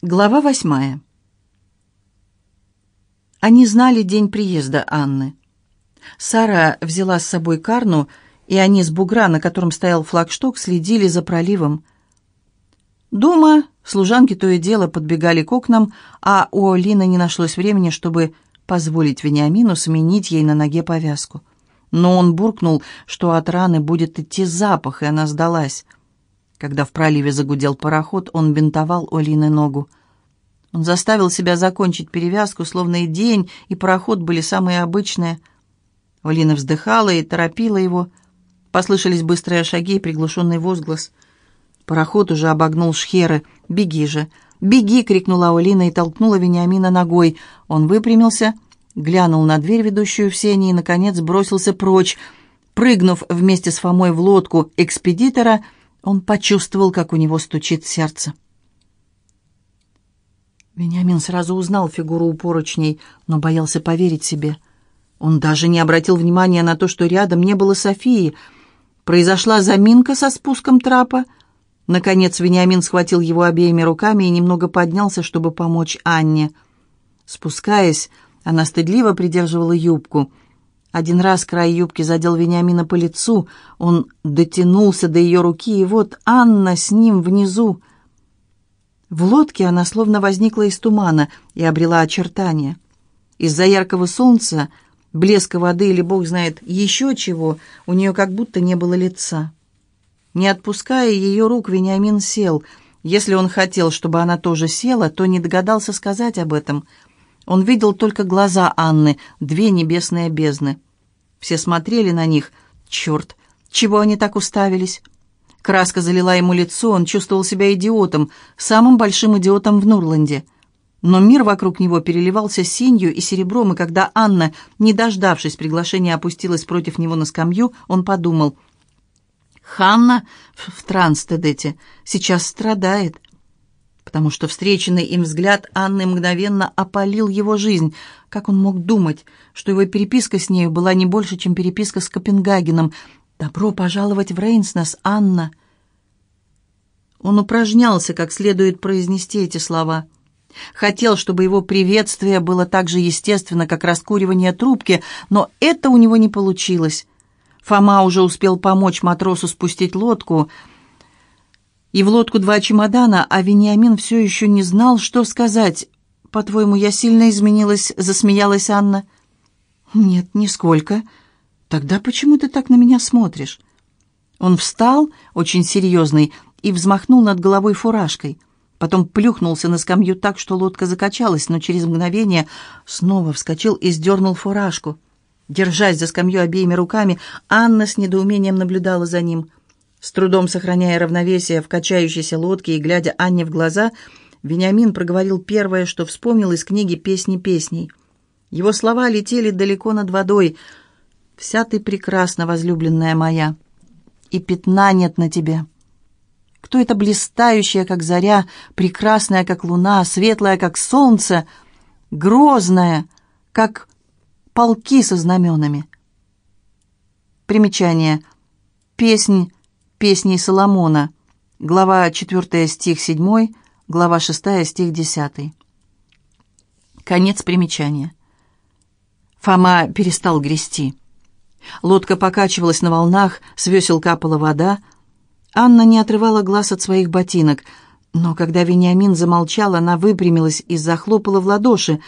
Глава восьмая. Они знали день приезда Анны. Сара взяла с собой Карну, и они с бугра, на котором стоял флагшток, следили за проливом. Дома служанки то и дело подбегали к окнам, а у Лины не нашлось времени, чтобы позволить Вениамину сменить ей на ноге повязку. Но он буркнул, что от раны будет идти запах, и она сдалась – когда в проливе загудел пароход, он бинтовал Олины ногу. Он заставил себя закончить перевязку, словно и день, и пароход были самые обычные. Олина вздыхала и торопила его. Послышались быстрые шаги и приглушенный возглас. Пароход уже обогнул шхеры. «Беги же! Беги!» — крикнула Олина и толкнула Вениамина ногой. Он выпрямился, глянул на дверь, ведущую в сени, и, наконец, бросился прочь. Прыгнув вместе с Фомой в лодку экспедитора — он почувствовал, как у него стучит сердце. Вениамин сразу узнал фигуру у поручней, но боялся поверить себе. Он даже не обратил внимания на то, что рядом не было Софии. Произошла заминка со спуском трапа. Наконец Вениамин схватил его обеими руками и немного поднялся, чтобы помочь Анне. Спускаясь, она стыдливо придерживала юбку — один раз край юбки задел Вениамина по лицу, он дотянулся до ее руки, и вот Анна с ним внизу. В лодке она словно возникла из тумана и обрела очертания. Из-за яркого солнца, блеска воды или, бог знает, еще чего, у нее как будто не было лица. Не отпуская ее рук, Вениамин сел. Если он хотел, чтобы она тоже села, то не догадался сказать об этом — он видел только глаза Анны, две небесные бездны. Все смотрели на них. Черт, чего они так уставились? Краска залила ему лицо, он чувствовал себя идиотом, самым большим идиотом в Нурланде. Но мир вокруг него переливался синью и серебром, и когда Анна, не дождавшись приглашения, опустилась против него на скамью, он подумал, «Ханна в Транстедете сейчас страдает потому что встреченный им взгляд Анны мгновенно опалил его жизнь. Как он мог думать, что его переписка с нею была не больше, чем переписка с Копенгагеном? «Добро пожаловать в Рейнснес, Анна!» Он упражнялся, как следует произнести эти слова. Хотел, чтобы его приветствие было так же естественно, как раскуривание трубки, но это у него не получилось. Фома уже успел помочь матросу спустить лодку — и в лодку два чемодана, а Вениамин все еще не знал, что сказать. «По-твоему, я сильно изменилась?» — засмеялась Анна. «Нет, нисколько. Тогда почему ты так на меня смотришь?» Он встал, очень серьезный, и взмахнул над головой фуражкой. Потом плюхнулся на скамью так, что лодка закачалась, но через мгновение снова вскочил и сдернул фуражку. Держась за скамью обеими руками, Анна с недоумением наблюдала за ним — с трудом сохраняя равновесие в качающейся лодке и глядя Анне в глаза, Вениамин проговорил первое, что вспомнил из книги «Песни песней». Его слова летели далеко над водой. «Вся ты прекрасна, возлюбленная моя, и пятна нет на тебе». Кто это блистающая, как заря, прекрасная, как луна, светлая, как солнце, грозная, как полки со знаменами? Примечание. Песнь Песней Соломона, глава 4 стих 7, глава 6 стих 10. Конец примечания. Фома перестал грести. Лодка покачивалась на волнах, с весел капала вода. Анна не отрывала глаз от своих ботинок, но когда Вениамин замолчал, она выпрямилась и захлопала в ладоши.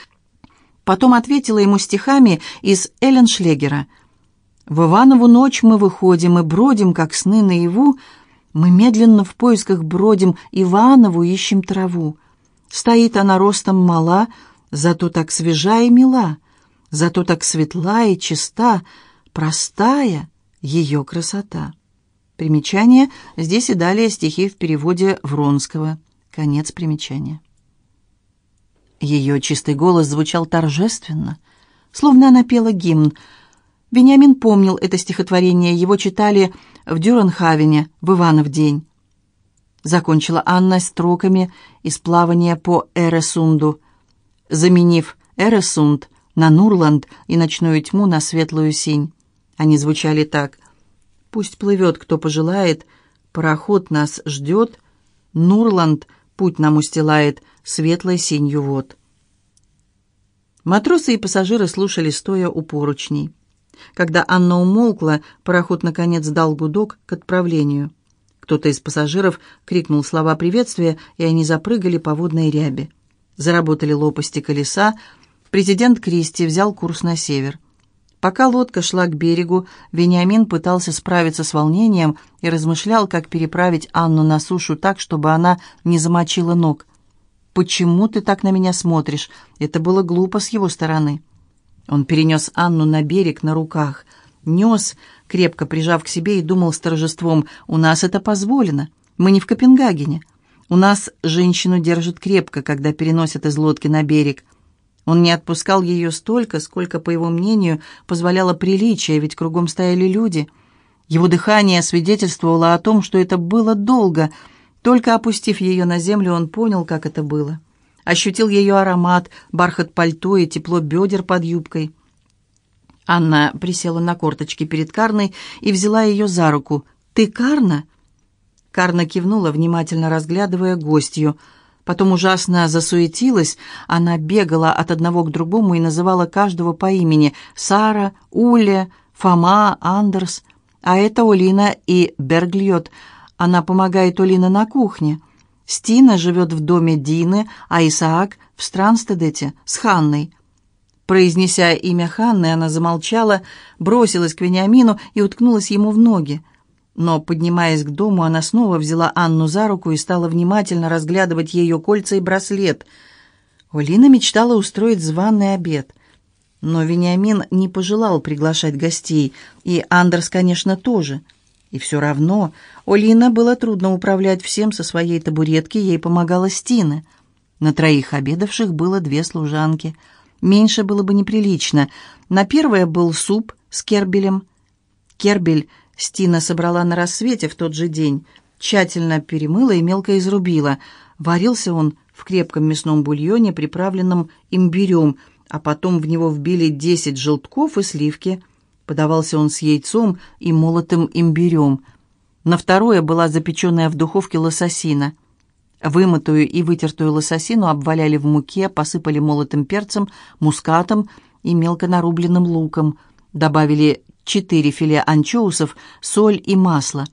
Потом ответила ему стихами из Эллен Шлегера — в Иванову ночь мы выходим и бродим, как сны наяву. Мы медленно в поисках бродим, Иванову ищем траву. Стоит она ростом мала, зато так свежа и мила, зато так светла и чиста, простая ее красота. Примечание. Здесь и далее стихи в переводе Вронского. Конец примечания. Ее чистый голос звучал торжественно, словно она пела гимн — Вениамин помнил это стихотворение, его читали в Дюренхавене в Иванов день. Закончила Анна строками из плавания по Эресунду, заменив Эресунд на Нурланд и ночную тьму на светлую синь. Они звучали так. «Пусть плывет, кто пожелает, пароход нас ждет, Нурланд, путь нам устилает светлой синью вод. Матросы и пассажиры слушали, стоя у поручней. Когда Анна умолкла, пароход наконец дал гудок к отправлению. Кто-то из пассажиров крикнул слова приветствия, и они запрыгали по водной ряби. Заработали лопасти колеса. Президент Кристи взял курс на север. Пока лодка шла к берегу, Вениамин пытался справиться с волнением и размышлял, как переправить Анну на сушу так, чтобы она не замочила ног. «Почему ты так на меня смотришь?» Это было глупо с его стороны. Он перенес Анну на берег на руках, нес, крепко прижав к себе, и думал с торжеством, «У нас это позволено. Мы не в Копенгагене. У нас женщину держат крепко, когда переносят из лодки на берег». Он не отпускал ее столько, сколько, по его мнению, позволяло приличие, ведь кругом стояли люди. Его дыхание свидетельствовало о том, что это было долго. Только опустив ее на землю, он понял, как это было ощутил ее аромат, бархат пальто и тепло бедер под юбкой. Анна присела на корточки перед Карной и взяла ее за руку. «Ты Карна?» Карна кивнула, внимательно разглядывая гостью. Потом ужасно засуетилась. Она бегала от одного к другому и называла каждого по имени. Сара, Уля, Фома, Андерс. А это Олина и Бергльот. Она помогает Олина на кухне. Стина живет в доме Дины, а Исаак в Странстедете с Ханной. Произнеся имя Ханны, она замолчала, бросилась к Вениамину и уткнулась ему в ноги. Но, поднимаясь к дому, она снова взяла Анну за руку и стала внимательно разглядывать ее кольца и браслет. Олина мечтала устроить званый обед. Но Вениамин не пожелал приглашать гостей, и Андерс, конечно, тоже – и все равно Олина было трудно управлять всем со своей табуретки, ей помогала Стина. На троих обедавших было две служанки. Меньше было бы неприлично. На первое был суп с кербелем. Кербель Стина собрала на рассвете в тот же день, тщательно перемыла и мелко изрубила. Варился он в крепком мясном бульоне, приправленном имбирем, а потом в него вбили десять желтков и сливки – Подавался он с яйцом и молотым имбирем. На второе была запеченная в духовке лососина. Вымытую и вытертую лососину обваляли в муке, посыпали молотым перцем, мускатом и мелко нарубленным луком. Добавили четыре филе анчоусов, соль и масло.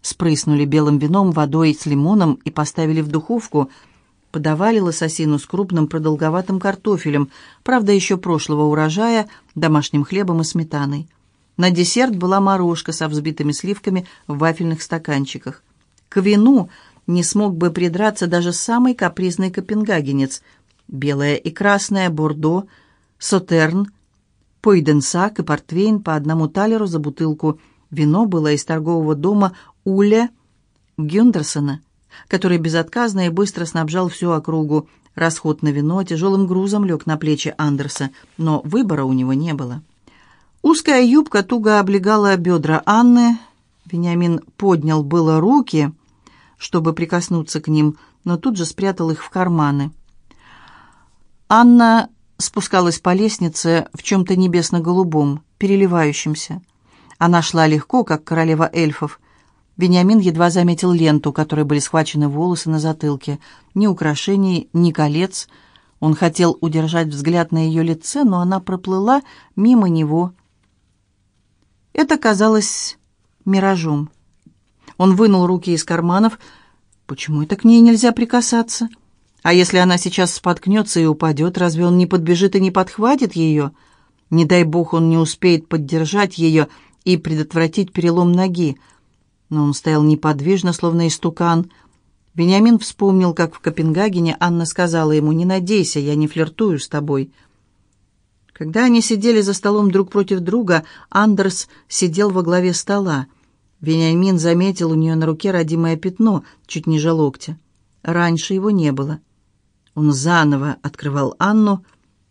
Спрыснули белым вином, водой с лимоном и поставили в духовку. Подавали лососину с крупным продолговатым картофелем, правда, еще прошлого урожая, домашним хлебом и сметаной. На десерт была морожка со взбитыми сливками в вафельных стаканчиках. К вину не смог бы придраться даже самый капризный копенгагенец. Белое и красное, бордо, сотерн, пойденсак и портвейн по одному талеру за бутылку. Вино было из торгового дома Уля Гюндерсона, который безотказно и быстро снабжал всю округу. Расход на вино тяжелым грузом лег на плечи Андерса, но выбора у него не было. Узкая юбка туго облегала бедра Анны. Вениамин поднял было руки, чтобы прикоснуться к ним, но тут же спрятал их в карманы. Анна спускалась по лестнице в чем-то небесно-голубом, переливающемся. Она шла легко, как королева эльфов. Вениамин едва заметил ленту, которой были схвачены волосы на затылке. Ни украшений, ни колец. Он хотел удержать взгляд на ее лице, но она проплыла мимо него, это казалось миражом. Он вынул руки из карманов. Почему это к ней нельзя прикасаться? А если она сейчас споткнется и упадет, разве он не подбежит и не подхватит ее? Не дай бог он не успеет поддержать ее и предотвратить перелом ноги. Но он стоял неподвижно, словно истукан. Бениамин вспомнил, как в Копенгагене Анна сказала ему «Не надейся, я не флиртую с тобой». Когда они сидели за столом друг против друга, Андерс сидел во главе стола. Вениамин заметил у нее на руке родимое пятно, чуть ниже локтя. Раньше его не было. Он заново открывал Анну.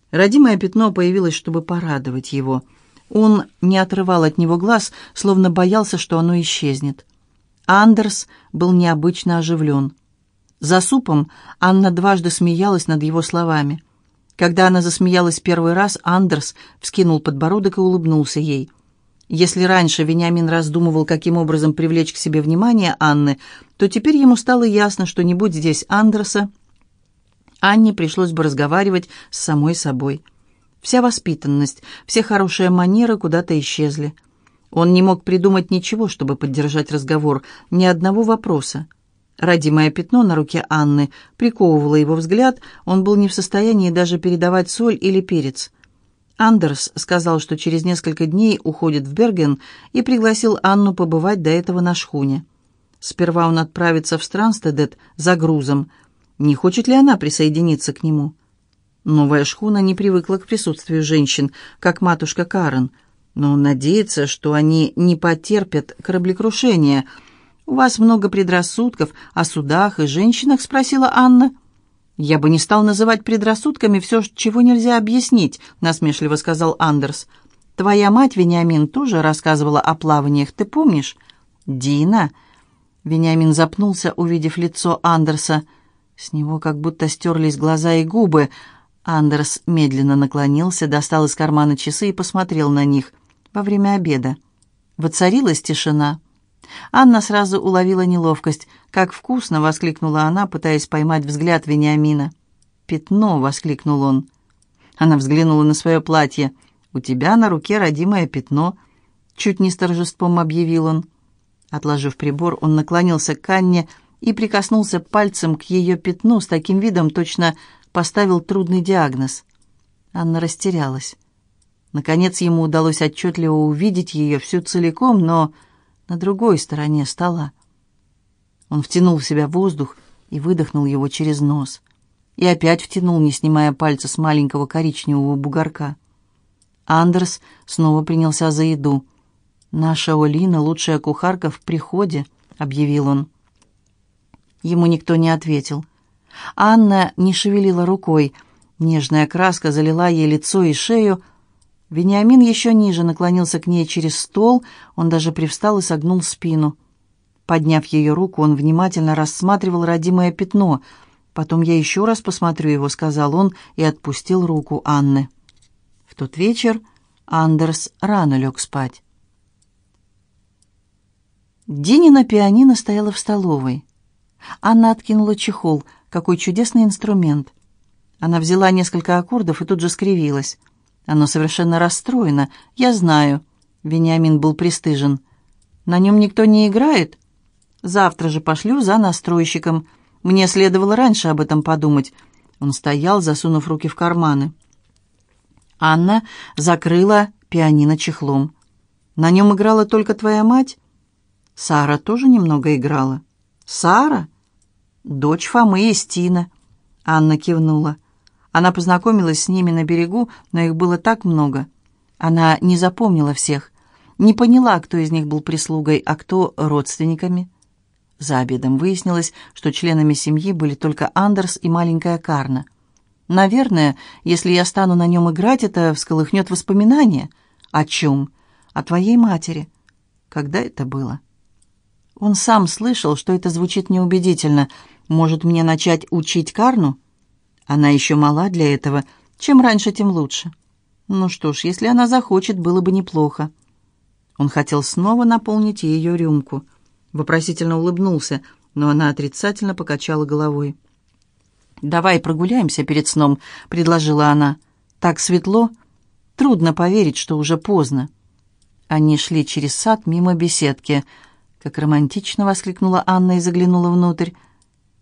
Родимое пятно появилось, чтобы порадовать его. Он не отрывал от него глаз, словно боялся, что оно исчезнет. Андерс был необычно оживлен. За супом Анна дважды смеялась над его словами. Когда она засмеялась первый раз, Андерс вскинул подбородок и улыбнулся ей. Если раньше Вениамин раздумывал, каким образом привлечь к себе внимание Анны, то теперь ему стало ясно, что не будь здесь Андерса, Анне пришлось бы разговаривать с самой собой. Вся воспитанность, все хорошие манеры куда-то исчезли. Он не мог придумать ничего, чтобы поддержать разговор, ни одного вопроса. Родимое пятно на руке Анны приковывало его взгляд, он был не в состоянии даже передавать соль или перец. Андерс сказал, что через несколько дней уходит в Берген и пригласил Анну побывать до этого на шхуне. Сперва он отправится в Странстедет за грузом. Не хочет ли она присоединиться к нему? Новая шхуна не привыкла к присутствию женщин, как матушка Карен, но он надеется, что они не потерпят кораблекрушения – «У вас много предрассудков о судах и женщинах?» — спросила Анна. «Я бы не стал называть предрассудками все, чего нельзя объяснить», — насмешливо сказал Андерс. «Твоя мать, Вениамин, тоже рассказывала о плаваниях, ты помнишь?» «Дина?» Вениамин запнулся, увидев лицо Андерса. С него как будто стерлись глаза и губы. Андерс медленно наклонился, достал из кармана часы и посмотрел на них. Во время обеда. Воцарилась тишина. Анна сразу уловила неловкость. «Как вкусно!» — воскликнула она, пытаясь поймать взгляд Вениамина. «Пятно!» — воскликнул он. Она взглянула на свое платье. «У тебя на руке родимое пятно!» Чуть не с торжеством объявил он. Отложив прибор, он наклонился к Анне и прикоснулся пальцем к ее пятну с таким видом, точно поставил трудный диагноз. Анна растерялась. Наконец ему удалось отчетливо увидеть ее всю целиком, но на другой стороне стола. Он втянул в себя воздух и выдохнул его через нос. И опять втянул, не снимая пальца с маленького коричневого бугорка. Андерс снова принялся за еду. «Наша Олина — лучшая кухарка в приходе», — объявил он. Ему никто не ответил. Анна не шевелила рукой. Нежная краска залила ей лицо и шею, — Вениамин еще ниже наклонился к ней через стол, он даже привстал и согнул спину. Подняв ее руку, он внимательно рассматривал родимое пятно. «Потом я еще раз посмотрю его», — сказал он и отпустил руку Анны. В тот вечер Андерс рано лег спать. Динина пианино стояла в столовой. Анна откинула чехол. Какой чудесный инструмент. Она взяла несколько аккордов и тут же скривилась. Оно совершенно расстроено. Я знаю. Вениамин был пристыжен. На нем никто не играет? Завтра же пошлю за настройщиком. Мне следовало раньше об этом подумать. Он стоял, засунув руки в карманы. Анна закрыла пианино чехлом. На нем играла только твоя мать? Сара тоже немного играла. Сара? Дочь Фомы и Стина. Анна кивнула. Она познакомилась с ними на берегу, но их было так много. Она не запомнила всех, не поняла, кто из них был прислугой, а кто родственниками. За обедом выяснилось, что членами семьи были только Андерс и маленькая Карна. «Наверное, если я стану на нем играть, это всколыхнет воспоминания. О чем? О твоей матери. Когда это было?» Он сам слышал, что это звучит неубедительно. «Может, мне начать учить Карну?» Она еще мала для этого. Чем раньше, тем лучше. Ну что ж, если она захочет, было бы неплохо. Он хотел снова наполнить ее рюмку. Вопросительно улыбнулся, но она отрицательно покачала головой. «Давай прогуляемся перед сном», — предложила она. «Так светло. Трудно поверить, что уже поздно». Они шли через сад мимо беседки. «Как романтично!» — воскликнула Анна и заглянула внутрь.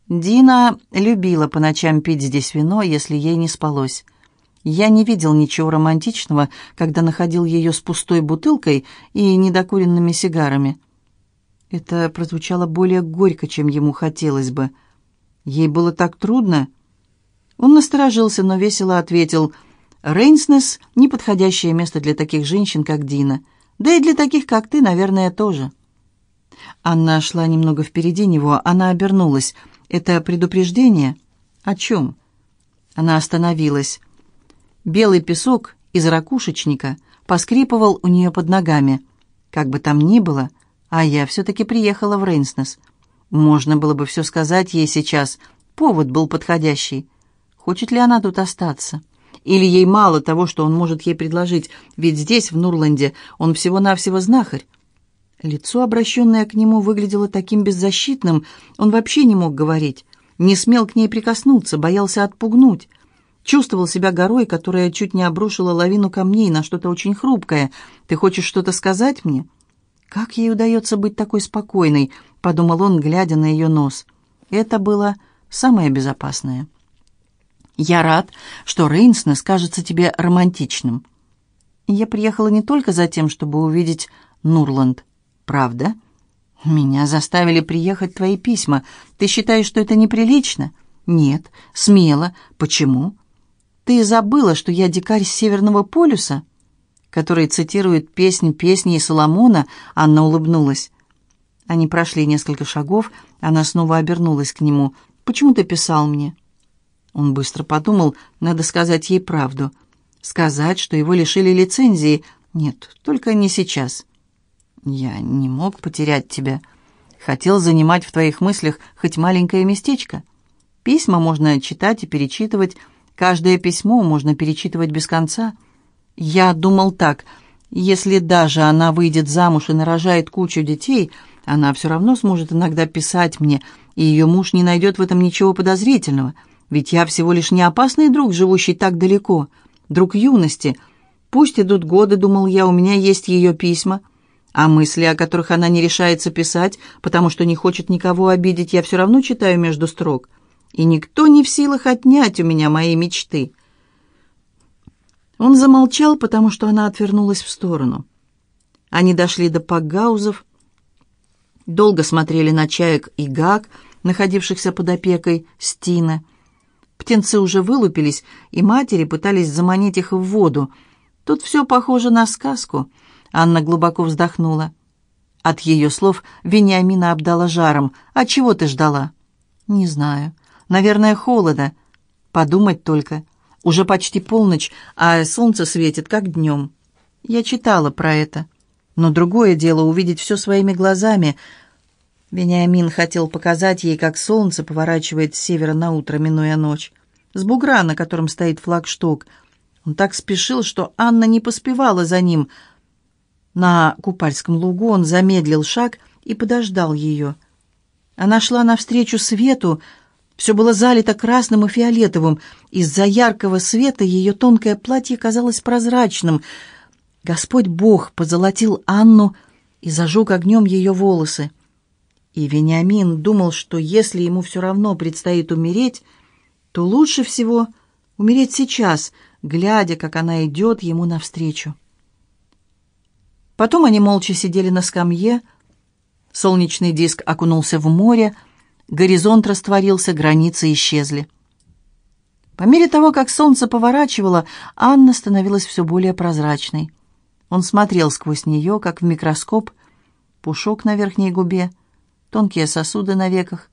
Дина любила по ночам пить здесь вино, если ей не спалось. Я не видел ничего романтичного, когда находил ее с пустой бутылкой и недокуренными сигарами. Это прозвучало более горько, чем ему хотелось бы. Ей было так трудно. Он насторожился, но весело ответил, «Рейнснес — неподходящее место для таких женщин, как Дина. Да и для таких, как ты, наверное, тоже». Анна шла немного впереди него, она обернулась — «Это предупреждение? О чем?» Она остановилась. Белый песок из ракушечника поскрипывал у нее под ногами. Как бы там ни было, а я все-таки приехала в Рейнснес. Можно было бы все сказать ей сейчас. Повод был подходящий. Хочет ли она тут остаться? Или ей мало того, что он может ей предложить, ведь здесь, в Нурланде, он всего-навсего знахарь. Лицо, обращенное к нему, выглядело таким беззащитным, он вообще не мог говорить, не смел к ней прикоснуться, боялся отпугнуть. Чувствовал себя горой, которая чуть не обрушила лавину камней на что-то очень хрупкое. «Ты хочешь что-то сказать мне?» «Как ей удается быть такой спокойной?» — подумал он, глядя на ее нос. Это было самое безопасное. «Я рад, что Рейнснес кажется тебе романтичным. Я приехала не только за тем, чтобы увидеть Нурланд. Правда? Меня заставили приехать твои письма. Ты считаешь, что это неприлично? Нет. Смело. Почему? Ты забыла, что я дикарь с Северного полюса? Который цитирует песнь песни Соломона, Анна улыбнулась. Они прошли несколько шагов, она снова обернулась к нему. «Почему ты писал мне?» Он быстро подумал, надо сказать ей правду. Сказать, что его лишили лицензии. Нет, только не сейчас. Я не мог потерять тебя. Хотел занимать в твоих мыслях хоть маленькое местечко. Письма можно читать и перечитывать. Каждое письмо можно перечитывать без конца. Я думал так, если даже она выйдет замуж и нарожает кучу детей, она все равно сможет иногда писать мне, и ее муж не найдет в этом ничего подозрительного. Ведь я всего лишь не опасный друг, живущий так далеко, друг юности. Пусть идут годы, думал я, у меня есть ее письма — а мысли, о которых она не решается писать, потому что не хочет никого обидеть, я все равно читаю между строк. И никто не в силах отнять у меня мои мечты. Он замолчал, потому что она отвернулась в сторону. Они дошли до пагаузов, долго смотрели на чаек и гак, находившихся под опекой Стина. Птенцы уже вылупились, и матери пытались заманить их в воду. Тут все похоже на сказку — Анна глубоко вздохнула. От ее слов Вениамина обдала жаром. «А чего ты ждала?» «Не знаю. Наверное, холода. Подумать только. Уже почти полночь, а солнце светит, как днем. Я читала про это. Но другое дело увидеть все своими глазами. Вениамин хотел показать ей, как солнце поворачивает с севера на утро, минуя ночь. С бугра, на котором стоит флагшток. Он так спешил, что Анна не поспевала за ним — на купальском лугу он замедлил шаг и подождал ее. Она шла навстречу свету, все было залито красным и фиолетовым. Из-за яркого света ее тонкое платье казалось прозрачным. Господь Бог позолотил Анну и зажег огнем ее волосы. И Вениамин думал, что если ему все равно предстоит умереть, то лучше всего умереть сейчас, глядя, как она идет ему навстречу. Потом они молча сидели на скамье. Солнечный диск окунулся в море, горизонт растворился, границы исчезли. По мере того, как солнце поворачивало, Анна становилась все более прозрачной. Он смотрел сквозь нее, как в микроскоп, пушок на верхней губе, тонкие сосуды на веках,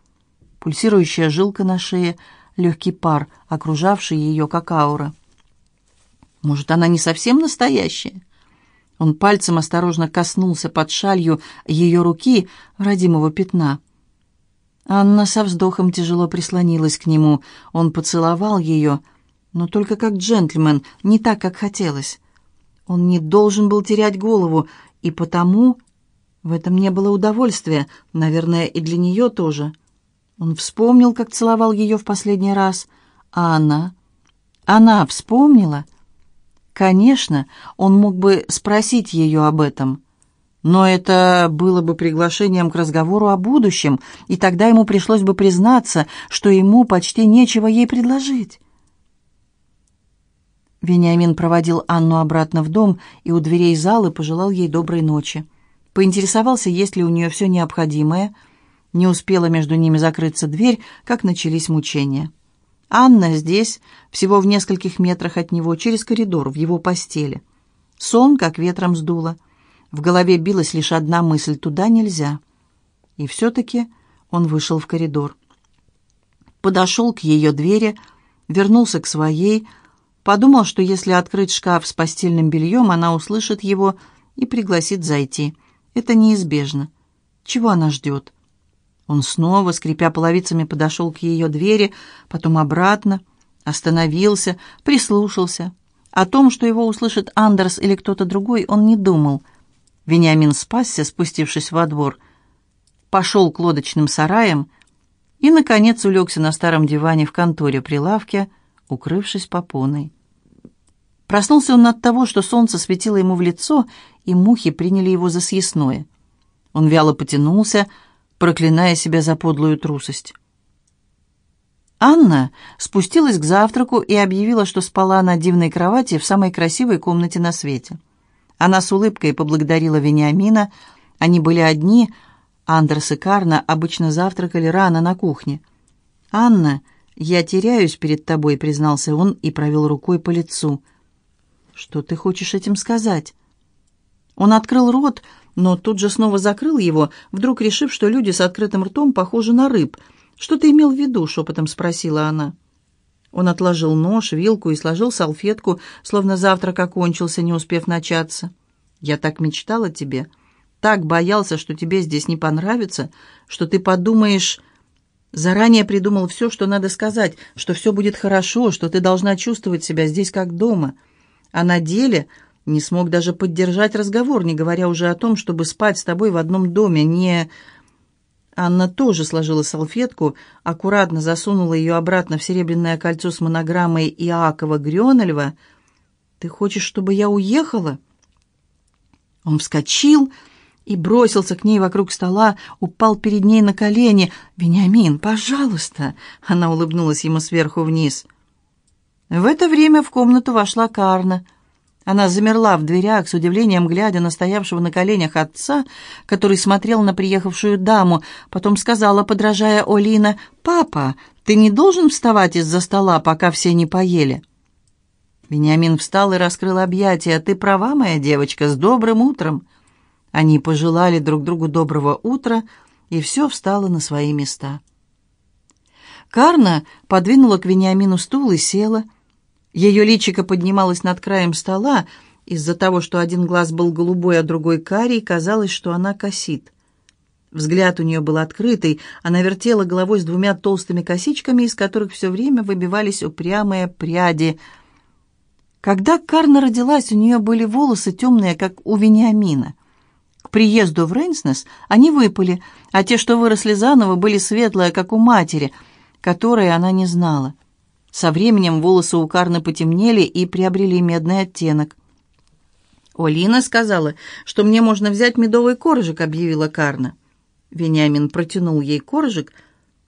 пульсирующая жилка на шее, легкий пар, окружавший ее, как аура. Может, она не совсем настоящая? Он пальцем осторожно коснулся под шалью ее руки, родимого пятна. Анна со вздохом тяжело прислонилась к нему. Он поцеловал ее, но только как джентльмен, не так, как хотелось. Он не должен был терять голову, и потому в этом не было удовольствия, наверное, и для нее тоже. Он вспомнил, как целовал ее в последний раз, а она... Она вспомнила... Конечно, он мог бы спросить ее об этом, но это было бы приглашением к разговору о будущем, и тогда ему пришлось бы признаться, что ему почти нечего ей предложить. Вениамин проводил Анну обратно в дом и у дверей залы пожелал ей доброй ночи. Поинтересовался, есть ли у нее все необходимое. Не успела между ними закрыться дверь, как начались мучения. Анна здесь, всего в нескольких метрах от него, через коридор, в его постели. Сон как ветром сдуло. В голове билась лишь одна мысль — туда нельзя. И все-таки он вышел в коридор. Подошел к ее двери, вернулся к своей, подумал, что если открыть шкаф с постельным бельем, она услышит его и пригласит зайти. Это неизбежно. Чего она ждет? Он снова, скрипя половицами, подошел к ее двери, потом обратно, Остановился, прислушался. О том, что его услышит Андерс или кто-то другой, он не думал. Вениамин спасся, спустившись во двор, пошел к лодочным сараям и, наконец, улегся на старом диване в конторе при лавке, укрывшись попоной. Проснулся он от того, что солнце светило ему в лицо, и мухи приняли его за съестное. Он вяло потянулся, проклиная себя за подлую трусость. Анна спустилась к завтраку и объявила, что спала на дивной кровати в самой красивой комнате на свете. Она с улыбкой поблагодарила Вениамина. Они были одни, Андерс и Карна обычно завтракали рано на кухне. «Анна, я теряюсь перед тобой», — признался он и провел рукой по лицу. «Что ты хочешь этим сказать?» Он открыл рот, но тут же снова закрыл его, вдруг решив, что люди с открытым ртом похожи на рыб — «Что ты имел в виду?» — шепотом спросила она. Он отложил нож, вилку и сложил салфетку, словно завтрак окончился, не успев начаться. «Я так мечтал о тебе, так боялся, что тебе здесь не понравится, что ты подумаешь...» Заранее придумал все, что надо сказать, что все будет хорошо, что ты должна чувствовать себя здесь как дома. А на деле не смог даже поддержать разговор, не говоря уже о том, чтобы спать с тобой в одном доме, не... Анна тоже сложила салфетку, аккуратно засунула ее обратно в серебряное кольцо с монограммой Иакова Грёнольва. «Ты хочешь, чтобы я уехала?» Он вскочил и бросился к ней вокруг стола, упал перед ней на колени. «Вениамин, пожалуйста!» Она улыбнулась ему сверху вниз. В это время в комнату вошла Карна — она замерла в дверях, с удивлением глядя на стоявшего на коленях отца, который смотрел на приехавшую даму, потом сказала, подражая Олина, «Папа, ты не должен вставать из-за стола, пока все не поели». Вениамин встал и раскрыл объятия. «Ты права, моя девочка, с добрым утром!» Они пожелали друг другу доброго утра, и все встало на свои места. Карна подвинула к Вениамину стул и села, — ее личико поднималось над краем стола. Из-за того, что один глаз был голубой, а другой карий, казалось, что она косит. Взгляд у нее был открытый, она вертела головой с двумя толстыми косичками, из которых все время выбивались упрямые пряди. Когда Карна родилась, у нее были волосы темные, как у Вениамина. К приезду в Рейнснес они выпали, а те, что выросли заново, были светлые, как у матери, которой она не знала. Со временем волосы у Карны потемнели и приобрели медный оттенок. «Олина сказала, что мне можно взять медовый коржик», — объявила Карна. Вениамин протянул ей коржик.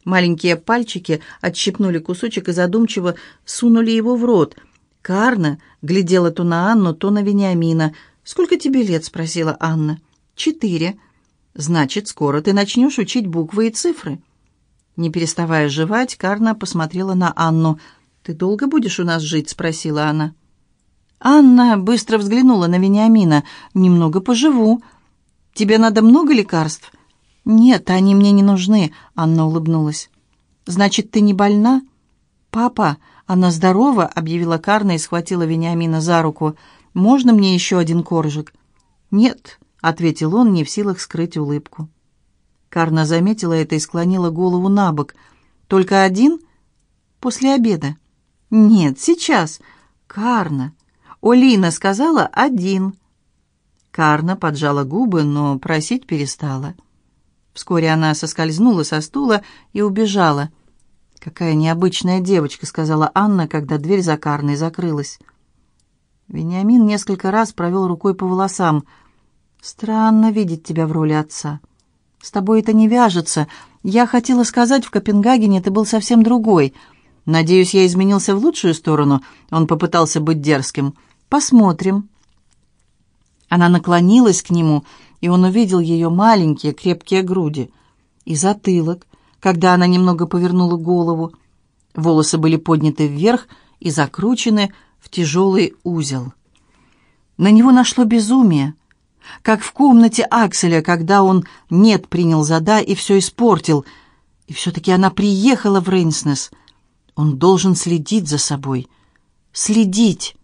Маленькие пальчики отщипнули кусочек и задумчиво сунули его в рот. Карна глядела то на Анну, то на Вениамина. «Сколько тебе лет?» — спросила Анна. «Четыре». «Значит, скоро ты начнешь учить буквы и цифры». Не переставая жевать, Карна посмотрела на Анну. «Ты долго будешь у нас жить?» — спросила она. Анна быстро взглянула на Вениамина. «Немного поживу. Тебе надо много лекарств?» «Нет, они мне не нужны», — Анна улыбнулась. «Значит, ты не больна?» «Папа, она здорова», — объявила Карна и схватила Вениамина за руку. «Можно мне еще один коржик?» «Нет», — ответил он, не в силах скрыть улыбку. Карна заметила это и склонила голову на бок. «Только один? После обеда?» «Нет, сейчас. Карна. Олина сказала один». Карна поджала губы, но просить перестала. Вскоре она соскользнула со стула и убежала. «Какая необычная девочка», — сказала Анна, когда дверь за Карной закрылась. Вениамин несколько раз провел рукой по волосам. «Странно видеть тебя в роли отца». «С тобой это не вяжется. Я хотела сказать, в Копенгагене ты был совсем другой. Надеюсь, я изменился в лучшую сторону?» Он попытался быть дерзким. «Посмотрим». Она наклонилась к нему, и он увидел ее маленькие крепкие груди и затылок, когда она немного повернула голову. Волосы были подняты вверх и закручены в тяжелый узел. На него нашло безумие как в комнате Акселя, когда он «нет» принял за «да» и все испортил. И все-таки она приехала в Рейнснес. Он должен следить за собой. Следить.